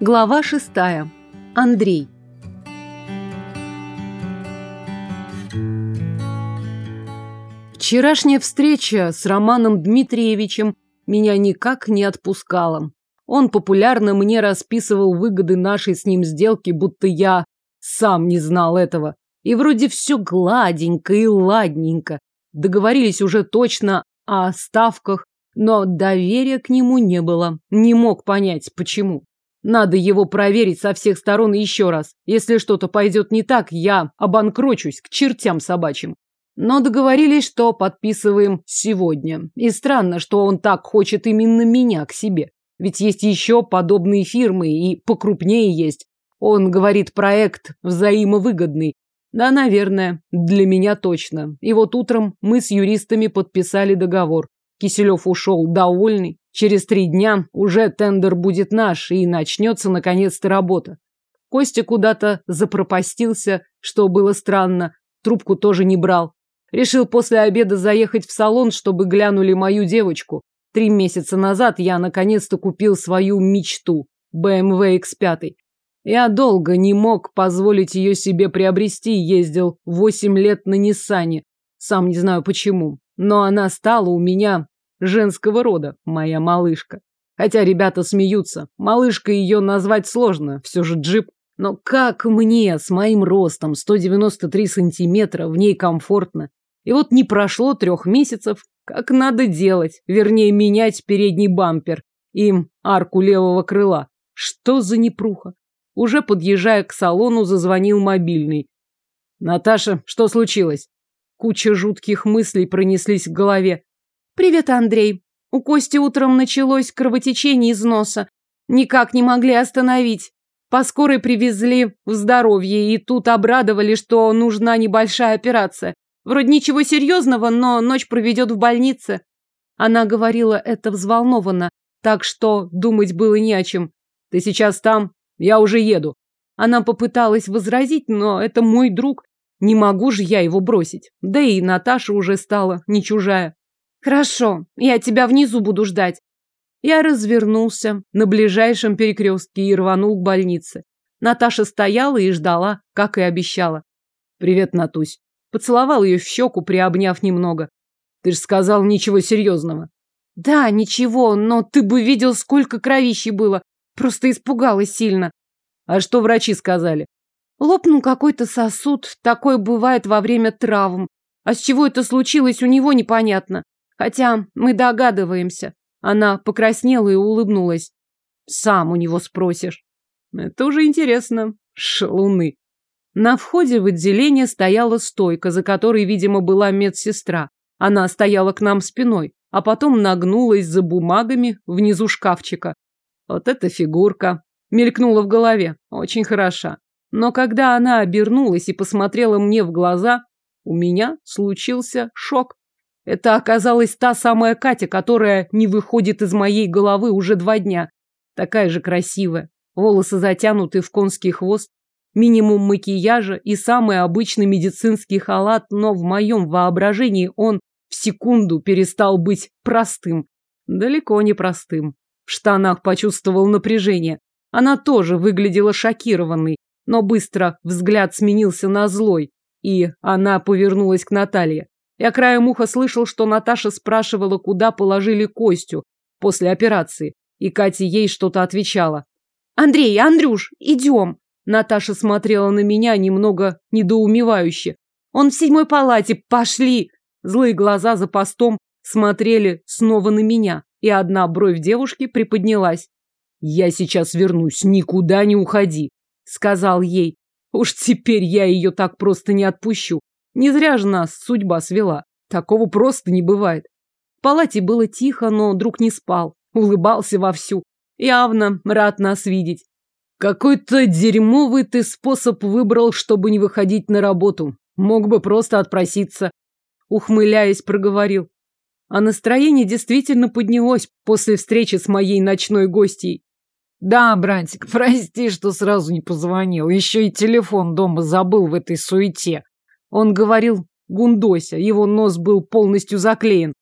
Глава шестая. Андрей. Вчерашняя встреча с Романом Дмитриевичем меня никак не отпускала. Он популярно мне расписывал выгоды нашей с ним сделки, будто я сам не знал этого. И вроде все гладенько и ладненько. Договорились уже точно о ставках, но доверия к нему не было. Не мог понять, почему. Надо его проверить со всех сторон еще раз. Если что-то пойдет не так, я обанкрочусь к чертям собачьим. Но договорились, что подписываем сегодня. И странно, что он так хочет именно меня к себе. Ведь есть еще подобные фирмы, и покрупнее есть. Он говорит, проект взаимовыгодный. Да, наверное, для меня точно. И вот утром мы с юристами подписали договор. Киселев ушел довольный. Через три дня уже тендер будет наш, и начнется наконец-то работа. Костя куда-то запропастился, что было странно. Трубку тоже не брал. Решил после обеда заехать в салон, чтобы глянули мою девочку. Три месяца назад я наконец-то купил свою мечту – BMW X5. Я долго не мог позволить ее себе приобрести, ездил восемь лет на Ниссане. Сам не знаю почему, но она стала у меня женского рода, моя малышка. Хотя ребята смеются, малышкой ее назвать сложно, все же джип. Но как мне с моим ростом 193 сантиметра в ней комфортно? И вот не прошло трех месяцев, как надо делать, вернее менять передний бампер и арку левого крыла. Что за непруха? Уже подъезжая к салону, зазвонил мобильный. «Наташа, что случилось?» Куча жутких мыслей пронеслись в голове. «Привет, Андрей. У Кости утром началось кровотечение из носа. Никак не могли остановить. По скорой привезли в здоровье, и тут обрадовали, что нужна небольшая операция. Вроде ничего серьезного, но ночь проведет в больнице. Она говорила это взволнованно, так что думать было не о чем. Ты сейчас там? Я уже еду. Она попыталась возразить, но это мой друг. Не могу же я его бросить. Да и Наташа уже стала не чужая. Хорошо, я тебя внизу буду ждать. Я развернулся на ближайшем перекрестке и рванул к больнице. Наташа стояла и ждала, как и обещала. Привет, Натусь. Поцеловал ее в щеку, приобняв немного. Ты же сказал ничего серьезного. Да, ничего, но ты бы видел, сколько кровищи было. Просто испугалась сильно. А что врачи сказали? Лопнул какой-то сосуд. Такое бывает во время травм. А с чего это случилось, у него непонятно. Хотя мы догадываемся. Она покраснела и улыбнулась. Сам у него спросишь. Это уже интересно. Шалуны. На входе в отделение стояла стойка, за которой, видимо, была медсестра. Она стояла к нам спиной, а потом нагнулась за бумагами внизу шкафчика. Вот эта фигурка. Мелькнула в голове. Очень хороша. Но когда она обернулась и посмотрела мне в глаза, у меня случился шок. Это оказалась та самая Катя, которая не выходит из моей головы уже два дня. Такая же красивая. Волосы затянуты в конский хвост, минимум макияжа и самый обычный медицинский халат, но в моем воображении он в секунду перестал быть простым. Далеко не простым. В штанах почувствовал напряжение. Она тоже выглядела шокированной, но быстро взгляд сменился на злой, и она повернулась к Наталье. Я краем уха слышал, что Наташа спрашивала, куда положили Костю после операции, и Катя ей что-то отвечала. «Андрей, Андрюш, идем!» Наташа смотрела на меня немного недоумевающе. «Он в седьмой палате, пошли!» Злые глаза за постом смотрели снова на меня, и одна бровь девушки приподнялась. «Я сейчас вернусь, никуда не уходи», — сказал ей. «Уж теперь я ее так просто не отпущу. Не зря же нас судьба свела. Такого просто не бывает. В палате было тихо, но друг не спал. Улыбался вовсю. Явно рад нас видеть. Какой-то дерьмовый ты способ выбрал, чтобы не выходить на работу. Мог бы просто отпроситься. Ухмыляясь, проговорил. А настроение действительно поднялось после встречи с моей ночной гостьей. Да, братик, прости, что сразу не позвонил. Еще и телефон дома забыл в этой суете. Он говорил Гундося, его нос был полностью заклеен.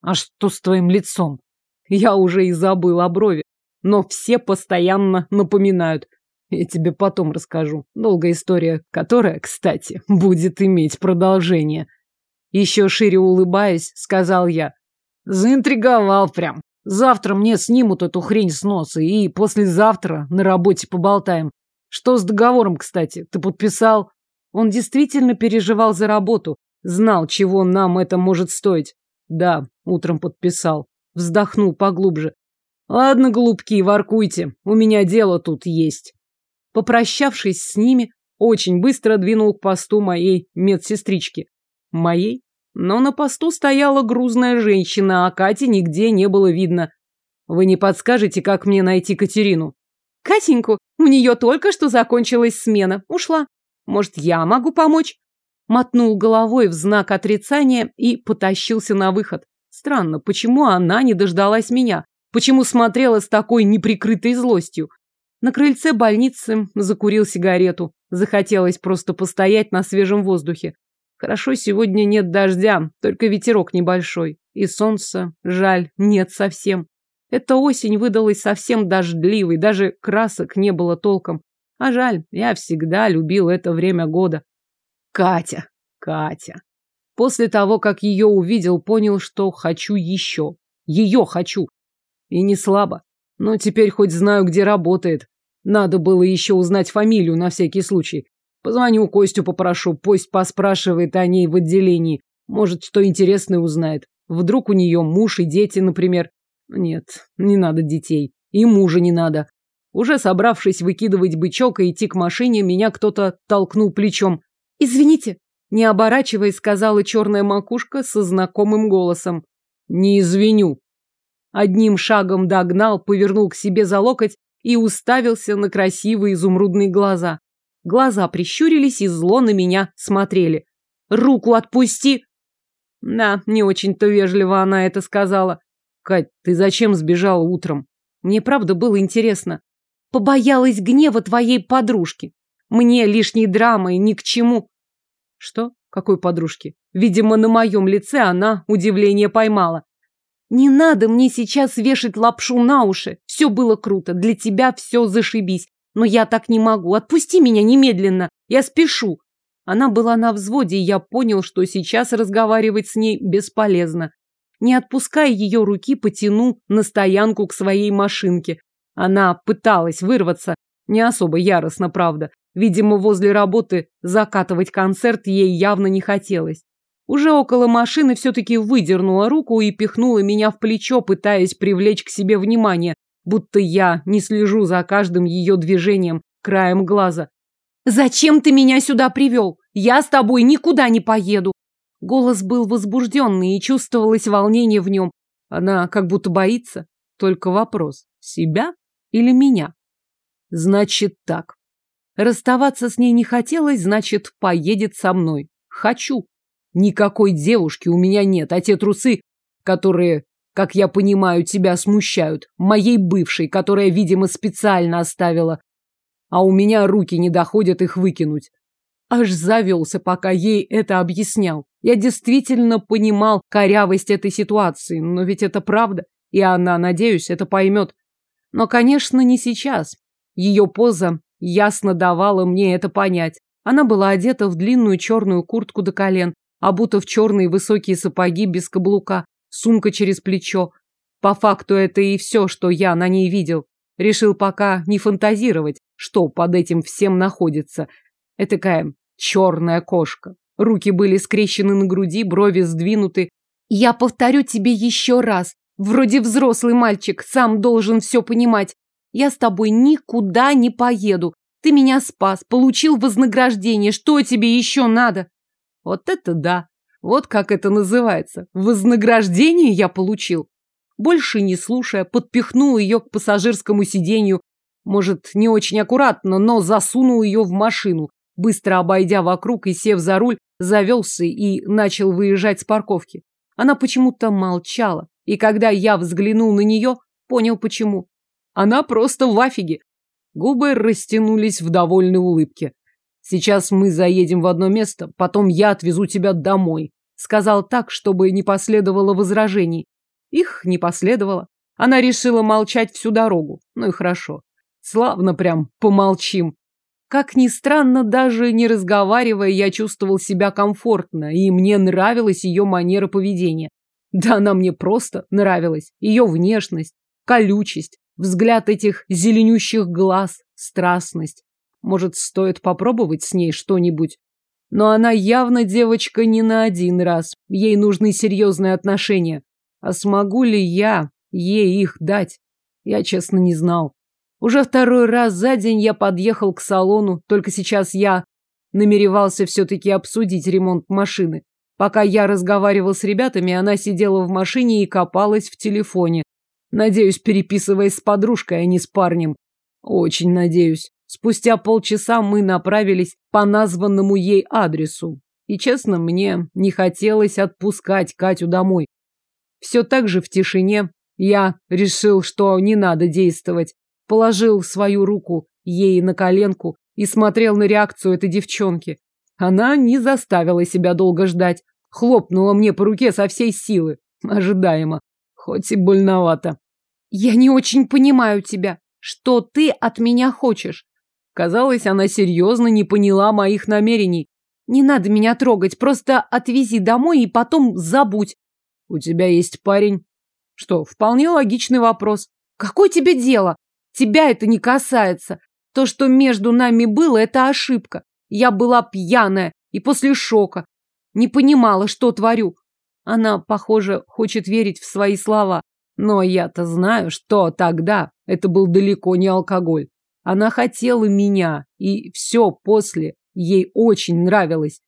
А что с твоим лицом? Я уже и забыл о брови. но все постоянно напоминают. Я тебе потом расскажу. Долгая история, которая, кстати, будет иметь продолжение. Еще шире улыбаясь, сказал я. Заинтриговал прям. Завтра мне снимут эту хрень с носа, и послезавтра на работе поболтаем. Что с договором, кстати? Ты подписал? Он действительно переживал за работу, знал, чего нам это может стоить. Да, утром подписал. Вздохнул поглубже. Ладно, голубки, воркуйте, у меня дело тут есть. Попрощавшись с ними, очень быстро двинул к посту моей медсестрички. Моей? Но на посту стояла грузная женщина, а Кати нигде не было видно. Вы не подскажете, как мне найти Катерину? Катеньку, у нее только что закончилась смена, ушла. Может, я могу помочь? Мотнул головой в знак отрицания и потащился на выход. Странно, почему она не дождалась меня? Почему смотрела с такой неприкрытой злостью? На крыльце больницы закурил сигарету. Захотелось просто постоять на свежем воздухе. Хорошо, сегодня нет дождя, только ветерок небольшой. И солнца, жаль, нет совсем. Эта осень выдалась совсем дождливой, даже красок не было толком. А жаль, я всегда любил это время года. Катя, Катя. После того, как ее увидел, понял, что хочу еще. Ее хочу. И не слабо. Но теперь хоть знаю, где работает. Надо было еще узнать фамилию на всякий случай. Позвоню Костю попрошу, пусть поспрашивает о ней в отделении. Может, что интересное узнает. Вдруг у нее муж и дети, например. Нет, не надо детей. И мужа не надо. Уже собравшись выкидывать бычок и идти к машине, меня кто-то толкнул плечом. «Извините», — не оборачиваясь, сказала черная макушка со знакомым голосом. «Не извиню». Одним шагом догнал, повернул к себе за локоть и уставился на красивые изумрудные глаза. Глаза прищурились и зло на меня смотрели. «Руку отпусти!» Да, не очень-то вежливо она это сказала. «Кать, ты зачем сбежала утром?» Мне правда было интересно. Побоялась гнева твоей подружки. Мне лишней драмы ни к чему. Что? Какой подружки? Видимо, на моем лице она удивление поймала. Не надо мне сейчас вешать лапшу на уши. Все было круто, для тебя все зашибись. Но я так не могу. Отпусти меня немедленно. Я спешу. Она была на взводе, и я понял, что сейчас разговаривать с ней бесполезно. Не отпуская ее руки, потяну на стоянку к своей машинке. Она пыталась вырваться, не особо яростно, правда. Видимо, возле работы закатывать концерт ей явно не хотелось. Уже около машины все-таки выдернула руку и пихнула меня в плечо, пытаясь привлечь к себе внимание, будто я не слежу за каждым ее движением краем глаза. «Зачем ты меня сюда привел? Я с тобой никуда не поеду!» Голос был возбужденный, и чувствовалось волнение в нем. Она как будто боится. Только вопрос, себя или меня? Значит так. Расставаться с ней не хотелось, значит, поедет со мной. Хочу. Никакой девушки у меня нет, а те трусы, которые как я понимаю, тебя смущают. Моей бывшей, которая, видимо, специально оставила. А у меня руки не доходят их выкинуть. Аж завелся, пока ей это объяснял. Я действительно понимал корявость этой ситуации, но ведь это правда, и она, надеюсь, это поймет. Но, конечно, не сейчас. Ее поза ясно давала мне это понять. Она была одета в длинную черную куртку до колен, обута в черные высокие сапоги без каблука, сумка через плечо. По факту это и все, что я на ней видел. Решил пока не фантазировать, что под этим всем находится. Этакая черная кошка. Руки были скрещены на груди, брови сдвинуты. Я повторю тебе еще раз. Вроде взрослый мальчик, сам должен все понимать. Я с тобой никуда не поеду. Ты меня спас, получил вознаграждение. Что тебе еще надо? Вот это да. Вот как это называется. Вознаграждение я получил. Больше не слушая, подпихнул ее к пассажирскому сиденью. Может, не очень аккуратно, но засунул ее в машину. Быстро обойдя вокруг и сев за руль, завелся и начал выезжать с парковки. Она почему-то молчала, и когда я взглянул на нее, понял почему. Она просто в афиге. Губы растянулись в довольной улыбке. Сейчас мы заедем в одно место, потом я отвезу тебя домой. Сказал так, чтобы не последовало возражений. Их не последовало. Она решила молчать всю дорогу. Ну и хорошо. Славно прям помолчим. Как ни странно, даже не разговаривая, я чувствовал себя комфортно, и мне нравилась ее манера поведения. Да она мне просто нравилась. Ее внешность, колючесть, взгляд этих зеленющих глаз, страстность. Может, стоит попробовать с ней что-нибудь? Но она явно девочка не на один раз. Ей нужны серьезные отношения. А смогу ли я ей их дать? Я, честно, не знал. Уже второй раз за день я подъехал к салону, только сейчас я намеревался все-таки обсудить ремонт машины. Пока я разговаривал с ребятами, она сидела в машине и копалась в телефоне. Надеюсь, переписываясь с подружкой, а не с парнем. Очень надеюсь. Спустя полчаса мы направились по названному ей адресу. И, честно, мне не хотелось отпускать Катю домой. Все так же в тишине я решил, что не надо действовать. Положил свою руку ей на коленку и смотрел на реакцию этой девчонки. Она не заставила себя долго ждать. Хлопнула мне по руке со всей силы. Ожидаемо. Хоть и больновато. «Я не очень понимаю тебя. Что ты от меня хочешь?» Казалось, она серьезно не поняла моих намерений. «Не надо меня трогать, просто отвези домой и потом забудь». «У тебя есть парень?» Что, вполне логичный вопрос. «Какое тебе дело? Тебя это не касается. То, что между нами было, это ошибка. Я была пьяная и после шока. Не понимала, что творю. Она, похоже, хочет верить в свои слова. Но я-то знаю, что тогда это был далеко не алкоголь. Она хотела меня, и все после ей очень нравилось.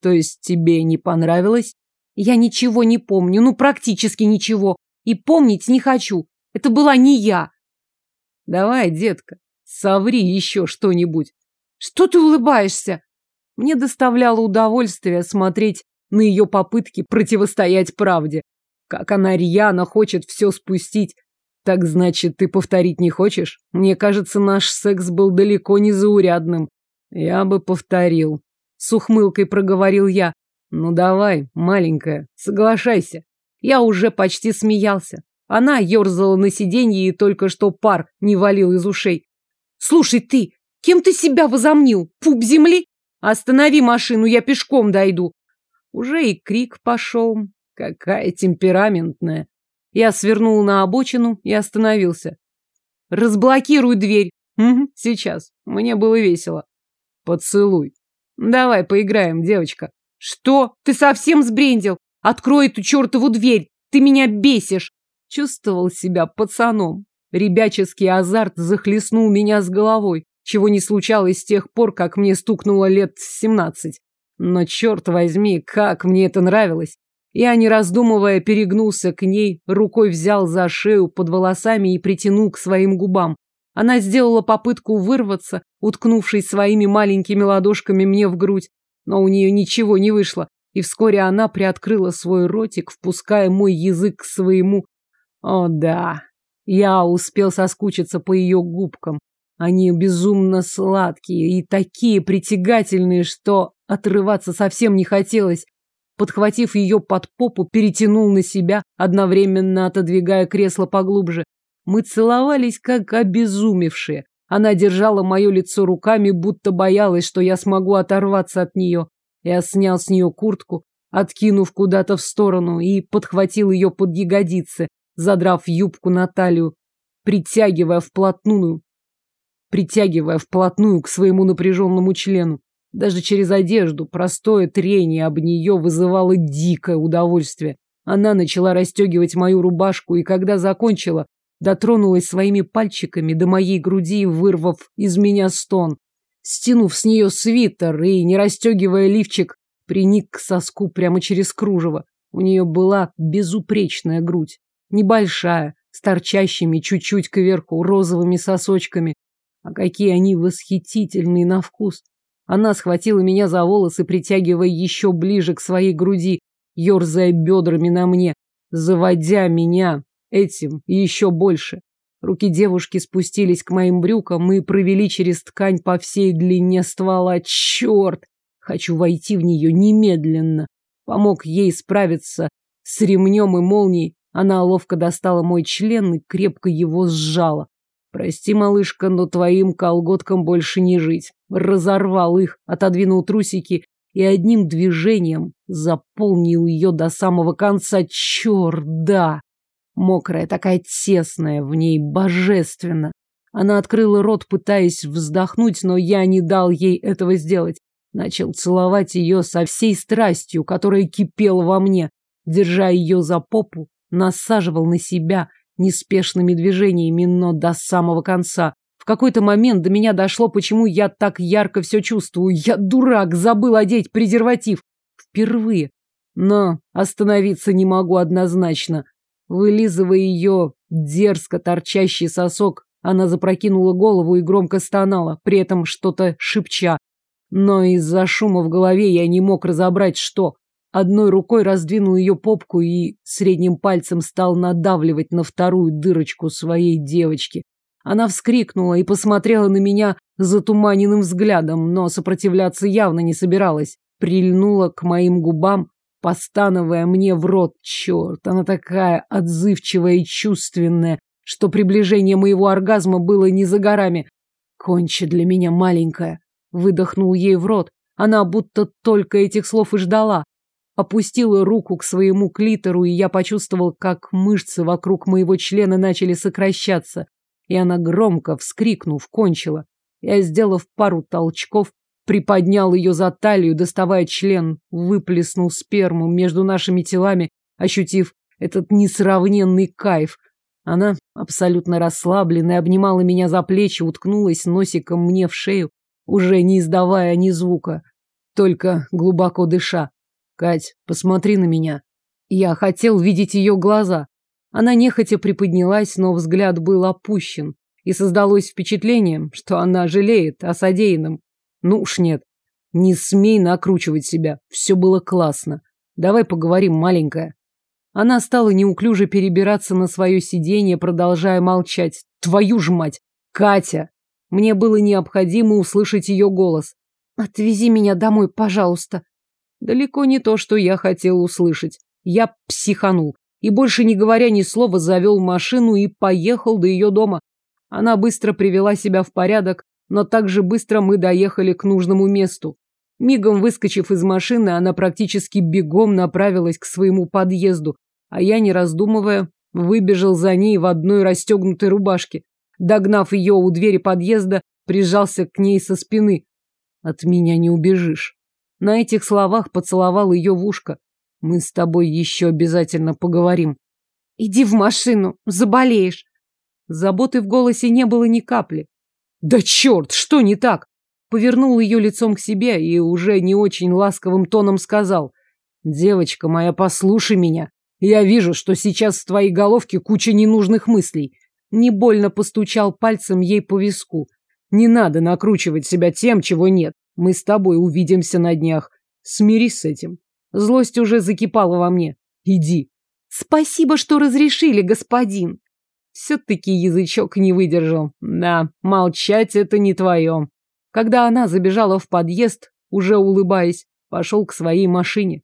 То есть тебе не понравилось? Я ничего не помню, ну практически ничего. И помнить не хочу. Это была не я. Давай, детка, соври еще что-нибудь. Что ты улыбаешься? Мне доставляло удовольствие смотреть на ее попытки противостоять правде. Как она рьяно хочет все спустить. Так значит, ты повторить не хочешь? Мне кажется, наш секс был далеко не заурядным. Я бы повторил. С ухмылкой проговорил я. Ну давай, маленькая, соглашайся. Я уже почти смеялся. Она ерзала на сиденье и только что пар не валил из ушей. «Слушай, ты, кем ты себя возомнил? Пуп земли? Останови машину, я пешком дойду». Уже и крик пошел. Какая темпераментная. Я свернул на обочину и остановился. «Разблокируй дверь». Угу, сейчас. Мне было весело. «Поцелуй. Давай поиграем, девочка». «Что? Ты совсем сбрендил? Открой эту чертову дверь. Ты меня бесишь. Чувствовал себя пацаном. Ребяческий азарт захлестнул меня с головой, чего не случалось с тех пор, как мне стукнуло лет семнадцать. Но, черт возьми, как мне это нравилось. Я, не раздумывая, перегнулся к ней, рукой взял за шею под волосами и притянул к своим губам. Она сделала попытку вырваться, уткнувшись своими маленькими ладошками мне в грудь, но у нее ничего не вышло, и вскоре она приоткрыла свой ротик, впуская мой язык к своему о да, я успел соскучиться по ее губкам. Они безумно сладкие и такие притягательные, что отрываться совсем не хотелось. Подхватив ее под попу, перетянул на себя, одновременно отодвигая кресло поглубже. Мы целовались, как обезумевшие. Она держала мое лицо руками, будто боялась, что я смогу оторваться от нее. Я снял с нее куртку, откинув куда-то в сторону, и подхватил ее под ягодицы, задрав юбку на талию, притягивая вплотную, притягивая вплотную к своему напряженному члену. Даже через одежду простое трение об нее вызывало дикое удовольствие. Она начала расстегивать мою рубашку, и когда закончила, дотронулась своими пальчиками до моей груди, вырвав из меня стон. Стянув с нее свитер и, не расстегивая лифчик, приник к соску прямо через кружево. У нее была безупречная грудь. Небольшая, с торчащими чуть-чуть кверху розовыми сосочками. А какие они восхитительные на вкус. Она схватила меня за волосы, притягивая еще ближе к своей груди, ерзая бедрами на мне, заводя меня этим и еще больше. Руки девушки спустились к моим брюкам и провели через ткань по всей длине ствола. Черт! Хочу войти в нее немедленно. Помог ей справиться с ремнем и молнией, Она ловко достала мой член и крепко его сжала. Прости, малышка, но твоим колготкам больше не жить. Разорвал их, отодвинул трусики и одним движением заполнил ее до самого конца. Черт, да! Мокрая, такая тесная, в ней божественно. Она открыла рот, пытаясь вздохнуть, но я не дал ей этого сделать. Начал целовать ее со всей страстью, которая кипела во мне, держа ее за попу, насаживал на себя неспешными движениями, но до самого конца. Какой-то момент до меня дошло, почему я так ярко все чувствую. Я дурак, забыл одеть презерватив. Впервые. Но остановиться не могу однозначно. Вылизывая ее дерзко торчащий сосок, она запрокинула голову и громко стонала, при этом что-то шепча. Но из-за шума в голове я не мог разобрать, что. Одной рукой раздвинул ее попку и средним пальцем стал надавливать на вторую дырочку своей девочки. Она вскрикнула и посмотрела на меня затуманенным взглядом, но сопротивляться явно не собиралась. Прильнула к моим губам, постановая мне в рот. Черт, она такая отзывчивая и чувственная, что приближение моего оргазма было не за горами. Кончи для меня маленькая. Выдохнул ей в рот. Она будто только этих слов и ждала опустила руку к своему клитору, и я почувствовал, как мышцы вокруг моего члена начали сокращаться, и она громко, вскрикнув, кончила. Я, сделав пару толчков, приподнял ее за талию, доставая член, выплеснул сперму между нашими телами, ощутив этот несравненный кайф. Она, абсолютно расслабленная, обнимала меня за плечи, уткнулась носиком мне в шею, уже не издавая ни звука, только глубоко дыша. Кать, посмотри на меня. Я хотел видеть ее глаза. Она нехотя приподнялась, но взгляд был опущен, и создалось впечатление, что она жалеет о содеянном. Ну уж нет. Не смей накручивать себя. Все было классно. Давай поговорим, маленькая. Она стала неуклюже перебираться на свое сиденье, продолжая молчать. Твою ж мать! Катя! Мне было необходимо услышать ее голос. «Отвези меня домой, пожалуйста», Далеко не то, что я хотел услышать. Я психанул и, больше не говоря ни слова, завел машину и поехал до ее дома. Она быстро привела себя в порядок, но также быстро мы доехали к нужному месту. Мигом выскочив из машины, она практически бегом направилась к своему подъезду, а я, не раздумывая, выбежал за ней в одной расстегнутой рубашке. Догнав ее у двери подъезда, прижался к ней со спины. От меня не убежишь. На этих словах поцеловал ее в ушко. Мы с тобой еще обязательно поговорим. Иди в машину, заболеешь. Заботы в голосе не было ни капли. Да черт, что не так? Повернул ее лицом к себе и уже не очень ласковым тоном сказал. Девочка моя, послушай меня. Я вижу, что сейчас в твоей головке куча ненужных мыслей. Не больно постучал пальцем ей по виску. Не надо накручивать себя тем, чего нет. Мы с тобой увидимся на днях. Смирись с этим. Злость уже закипала во мне. Иди. Спасибо, что разрешили, господин. Все-таки язычок не выдержал. Да, молчать это не твое. Когда она забежала в подъезд, уже улыбаясь, пошел к своей машине.